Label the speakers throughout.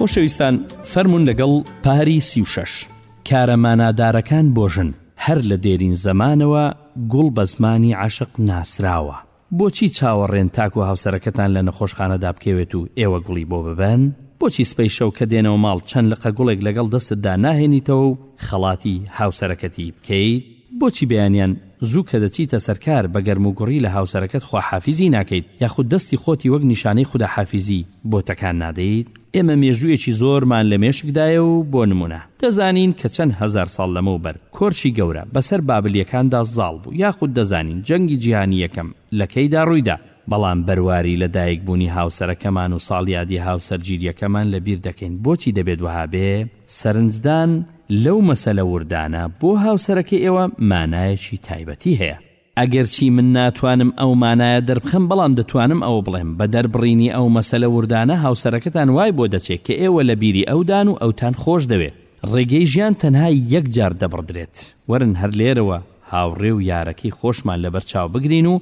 Speaker 1: خۆشەویستان فەرمونون لەگەڵ پاری سی و شەش کارە مانادارەکان بۆ ژن هەر لە دێرین زەمانەوە گوڵ بە زمانی عاشق ناسراوە بۆچی چاوەڕێن تاکو هاوسەرەکەتان لە نەخۆشخانەدا بکەوێت و ئێوە گوڵی بۆ ببەن بۆچی سپەی شەو کە دێنەوە ماڵ چەند لقە گوڵێک لەگەڵ دەستتدا ناهێنیتەوە و خەڵاتی هاوسەرەکەتی بکەیت بۆچی بەیانیان زوو کە دەچیتە سەر کار بە گەرموگوڕی لە هاوسەرەکەت خواحافیزی ناکەیت یاخود دەستی خۆتی وەک نیشانەی خوداحافیزی بۆ تەکان نادەیت؟ ئێمە مێژوویەکی زۆرمان لە مێشکدایە و بۆ نموونە دەزانین کە چەند هەزار ساڵ لەمەو بەر کۆرشی گەورە بەسەر بابلیەکاندا زاڵ بوو یاخود دەزانین جەنگی جیهانی یەکەم لە کەیدا ڕوویدا، بەڵام بەرواری لە دایک بوونی هاوسەرەکەمان و ساڵیادی هاوسەرگیریەکەمان لە بیر دەکەین بۆچی دەبێت وەها بێ؟ سەرنجدان لەو مەسەلە وردانە بۆ هاوسەرەکەی ئێوە مانایەکی تایبەتی هەیە. ئەگەرچی من ناتوانم ئەو مانایە دەربخەم بەڵام دەتوانم ئەوە بڵێم بە دەربڕینی ئەو مەسەلە وردانە هاوسەرەکەتان وای بۆ دەچێت کە ئێوە لە بیری ئەودان و ئەوتان خۆشدەوێ. ڕێگەی ژیان تەنها یەک جار دەبڕدرێت. وەرن هەر لێرەوە هاوڕێ و یارەکەی خۆشمان لەبەرچاو بگرین و،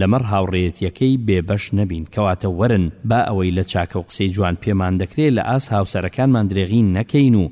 Speaker 1: لەمەڕ هاوڕێیەتیەکەی بێ بەش نەبین کەواتە وەرن با ئەوەی لە چاکە و قسەی جوان پێمان دەکرێ لە ئاست هاوسەرەکانمان درێغی نەکەین و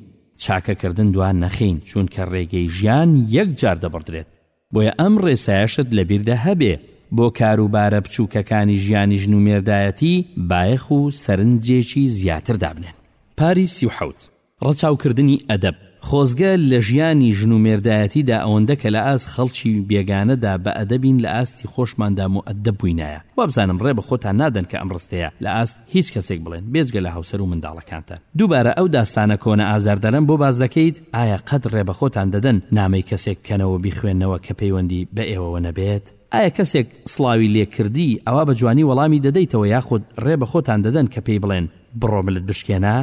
Speaker 1: چاکە کردن دوا نەخەین چوونکە ڕێگەی ژیان یەک جار دەبڕدرێت بۆیە ئەم ڕێسایەشت لە بیردا هەبێ بۆ کارو بارە بچووکەکانی ژیانی ژن و مێردایەتی بایەخ و سەرنجێکی زیاتر دابنێن پاری سی و حەوت. ڕەچاوکردنی ئەدەب، خۆزگە لە ژیانی ژن و مێردایەتیدا ئەوەندە کە لە ئاست خەڵکی بێگانەدا بە ئەدەبین لە ئاستی خۆشماندا موئەدەب بووینایە. وابزانم ڕێ بە خۆتان نادەن کە ئەم ڕستەیە لە ئاست هیچ کەسێک بڵێن بێجگە لە هاوسەر و منداڵەکانتان. دووبارە ئەو داستانە کۆنە ئازاردەرەم بۆ باس دەکەیت، ئایا قەت ڕێ بە خۆتان دەدەن نامەی کەسێک بکەنەوە و بیخوێننەوە کە پەیوەندی بە ئێوەوە نەبێت؟ ئایا کەسێک سڵاوی لێ کردی ئەوا بە جوانی وەڵامی دەدەیتەوە یاخود ڕێ بە خۆتان دەدەن کە پێی بڵێن بڕۆ ملت بشکێنە؟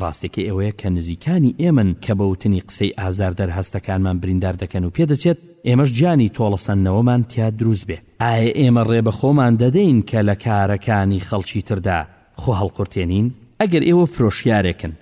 Speaker 1: ڕاستیەکەی ئەوەیە کە نزیکانی ئێمەن کە بە وتنی قسەی ئازاردەر هەستەکانمان بریندار دەکەن و پێدەچێت ئێمەش گیانی تۆڵەسەندنەوەمان تیا دروست بێ. ئایە ئێمە ڕێ بە خۆمان دەدەین کە لە کارەکانی خەڵکی تردا خۆ هەڵقورتێنین؟ ئەگەر ئێوە فرۆشیارێکن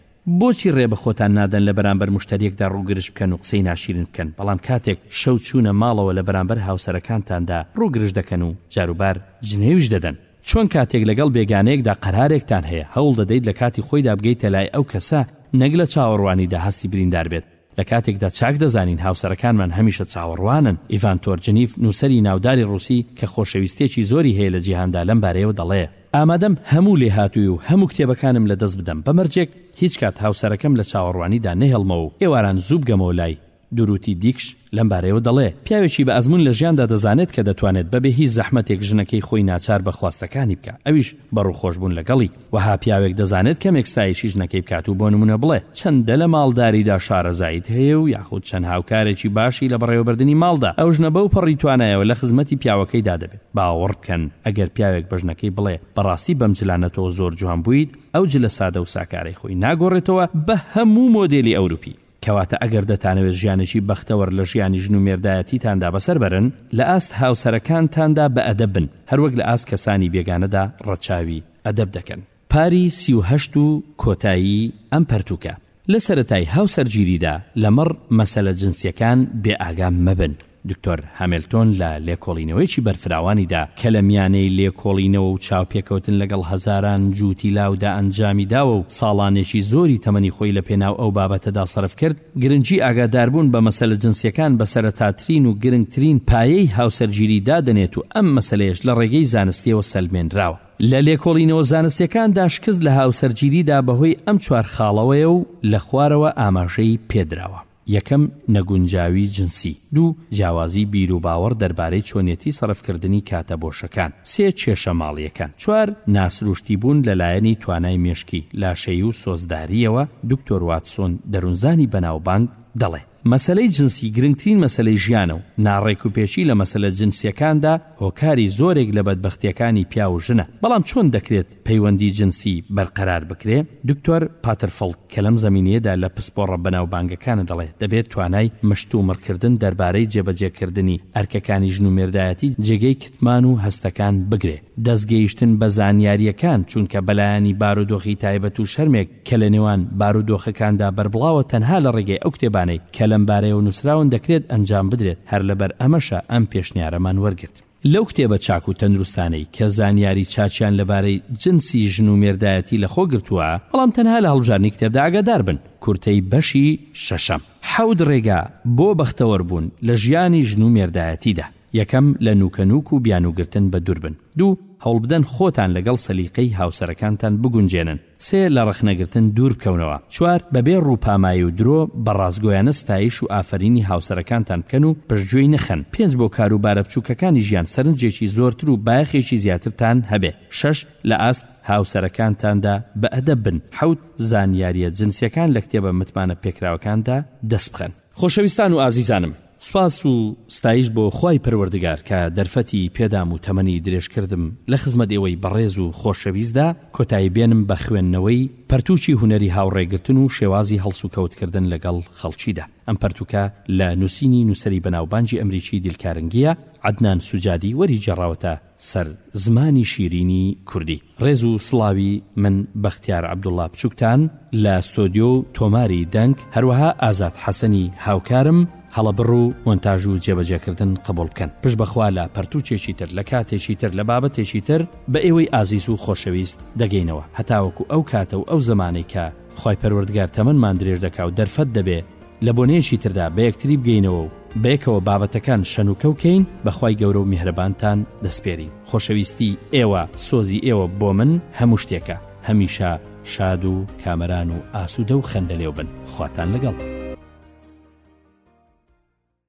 Speaker 1: بۆچی ڕێ بە خۆتان نادەن لە بەرامبەر موشتەریەکدا ڕووگرژ بکەن و قسەی ناشیرن بکەن بەڵام کاتێک شەو چوونە ماڵەوە لە بەرامبەر هاوسەرەکانتاندا ڕووگرژ دەکەن و جاروبار جنێویش دەدەن؟ چۆن کاتێک لەگەڵ بێگانەیەکدا قەرارێکتان هەیە، هەوڵ دەدەیت لە کاتی خۆیدا بگەیتە لای ئەو کەسە، نەک لە چاوەڕوانیدا هەستی بریندار بێت، لە کاتێکدا چاک دەزانین هاوسەرەکانمان هەمیشە چاوەڕوانن. ئیڤان تۆرجنیف، نووسەری ناوداری ڕووسی کە خۆشەویستێکی زۆری هەیە لە جیهاندا لەم بارەیەوە دەڵێ، ئامادەم هەموو لێهاتوویی و هەموو کتێبەکانم لەدەست بدەم، بە مەرجێک هیچ کات هاوسەرەکەم لە چاوەڕوانیدا نەهێڵمەوە و ئێواران زوو بگەمەوە لای، دوروتی دیکش لەم بارەیەوە دەڵێ، پیاوێکی بە ئەزموون لە ژیاندا دەزانێت کە دەتوانێت بە بێ هیچ زەحمەتێک ژنەکەی خۆی ناچار بە خواستەکانی بکا ئەویش بە ڕووخۆش بوون لەگەڵی. وەها پیاوێک دەزانێت کەمێک ستایشی ژنەکەی بکات و بۆ نموونە بڵێ چەندە لە ماڵداریدا شارەزاییت هەیە و یاخود چەند هاوکارێکی باشی لە بەڕێوەبردنی ماڵدا. ئەو ژنە بەو پەڕی توانایەوە لە خزمەتی پیاوەکەیدا دەبێت. باوەڕ بکەن ئەگەر پیاوێک بە ژنەکەی بڵێ بەڕاستی بەم جلانە تۆ زۆر جوان بوویت، ئەو جلە سادە و ساکارەی خۆی ناگۆڕێتەوە بە هەموو مۆدێلی ئەوروپی. کەواتە ئەگەر دەتانەوێت ژیانێکی بەختەوەر لە ژیانی ژن و مێردایەتیتاندا بەسەر بەرن، لە ئاست هاوسەرەکانتاندا بەئەدەب بن، هەروەک لە ئاست کەسانی بێگانەدا ڕەچاوی ئەدەب دەکەن. پاری سی و هەشت و کۆتایی ئەم پەرتووکە. لە سەرەتای هاوسەرگیریدا لەمەڕ مەسەلە جنسییەکان بێئاگا مەبن. دکتۆر هامێلتۆن لە لێکۆڵینەوەیەکی بەرفراوانیدا کە لە میانەی لێکۆڵینەوە و چاوپێکەوتن لەگەڵ هەزاران جووتی لاودا ئەنجامی داوە و ساڵانێکی زۆری تەمەنی خۆی لە پێناو ئەو بابەتەدا سەرف کرد، گرنگی ئاگاداربوون بە مەسەلە جنسییەکان بە سەرەتاترین و گرنگترین پایەی هاوسەرگیری دادەنێت و ئەم مەسەلەیەش لە ڕێگەی زانستییەوە سەلمێنراوە. لە لێکۆڵینەوە زانستییەکاندا شکست لە هاوسەرگیریدا بەهۆی ئەم چوار خاڵەوەیە و لە خوارەوە ئاماژەی پێدراوە. یەکەم، نەگونجاوی جنسی. دوو، جیاوازی بیروباوەڕ دەربارەی چۆنیەتی سەرفکردنی کاتە بۆشەکان. سێ، کێشە ماڵییەکان. چوار، ناسروشتیبوون لە لایەنی توانای مێشکی، لاشەیی و سۆزدارییەوە، دکتۆر واتسۆن، دەروونزانی بەناوبانگ، دەڵێ، مەسەلەی جنسی گرنگترین مەسەلەی ژیانە و ناڕێکوپێکی لە مەسەلە جنسییەکاندا هۆکاری زۆرێک لە بەدبەختییەکانی پیاو و ژنە، بەڵام چۆن دەکرێت، پەیوەندی جنسی بەرقەرار بکرێ، دکتۆر پاترفڵد کە لەم زەمینەیەدا لە پسپۆڕە بەناوبانگەکانە دەڵێ، دەبێ توانای مشتومڕکردن دەربارەی جێبەجێکردنی ئەرکەکانی ژن و مێردایەتی جێگەی کتمان و هەستەکان بگرێ، دەستگەیشتن بە زانیارییەکان چونکە بەلایەنی بارودۆخی تایبەت و شەرمێک کە لە نێوان بارودۆخەکاندا بەربڵاوە تەنها لە ڕێگەی ئەو کتێبانەی کە لەم بارەیەوە نووسراون دەکرێت ئەنجام بدرێت، هەر لەبەر ئەمەشە ئەم پێشنیارەمان وەرگرت. لەو کتێبە چاک و تەندروستانەی کە زانیاری چاکیان لەبارەی جنسی ژن و مێردایەتی لەخۆ گرتووە، بەڵام تەنها لە هەڵبژاردنی کتێبدا ئاگادار بن، کورتەی بەشی شەشەم. حەوت ڕێگا بۆ بەختەوەر بوون لە ژیانی ژن و مێردایەتیدا، یەکەم، لە نوکەنوک و بیانووگرتن بەدوور بن. دوو، هەوڵبدەن خۆتان لەگەڵ سەلیقەی هاوسەرەکانتان بگونجێنن. سێ لە ڕەخنەگرتن دوور بکەونەوە. چوار بەبێ ڕووپامایی و درۆ بە ڕاستگۆیانە ستایش و ئافەرینی هاوسەرەکانتان بکەن و پشتگوێی نەخەن. پێنج بۆ کاروبارە بچووکەکانی ژیان سەرنجێکی زۆرتر و بایەخێکی زیاترتان هەبێ. شەش لە ئاست هاوسەرەکانتاندا بەئەدەب بن. حەوت زانیارییە جنسییەکان لە کتێبە متمانە پێکراوەکاندا دەست بخەن. خۆشەویستان و ئازیزانم سوپاس و ستایش بۆ خوای پەروەردگار کە دەرفەتی پێدام و تەمەنی درێژ کردم لە خزمەت ئێوەی بەڕێز و خۆشەویستدا کۆتایی بێنم بە خوێندنەوەی پەرتووکی هونەری هاوڕێگرتن و شێوازی هەڵسوکەوت کردن لەگەڵ خەڵکیدا ئەم پەرتووکە لە نووسینی نووسەری بەناوبانگی ئەمریکی دیلکارنگیە عەدنان سوجادی وەری گێڕاوەتە سەر زمانی شیرینی کوردی. ڕێز و سڵاوی من بەختیار عەبدوڵا بچوکتان لە ستۆدیۆ و تۆماری دەنگ، هەروەها ئازاد حەسەنی هاوکارم، هەڵەبڕ و مۆنتاژ و جێبەجێکردن قبوڵ بکەن. پشت بە خوا لە پەرتووکێکی تر، لە کاتێکی تر، لە بابەتێکی تر بە ئێوەی ئازیز و خۆشەویست دەگەینەوە. هەتاوەکو ئەو کاتە و ئەو زەمانەی کە. خوای پەروەردگار تەمەنمان درێژ دەکا و دەرفەت دەبێ لە بۆنەیەکی تردا بە یەکتری بگەینەوە و بەیەکەوە بابەتەکان شەنوکەو کەین بە خوای گەورە و میهرەبانتان دەسپێرین خۆشەویستی ئێوە سۆزی ئێوە بۆ من هەموو شتێکە هەمیشە شاد و کامەران و ئاسودە و خەندەلێو بن خواتان لەگەڵ.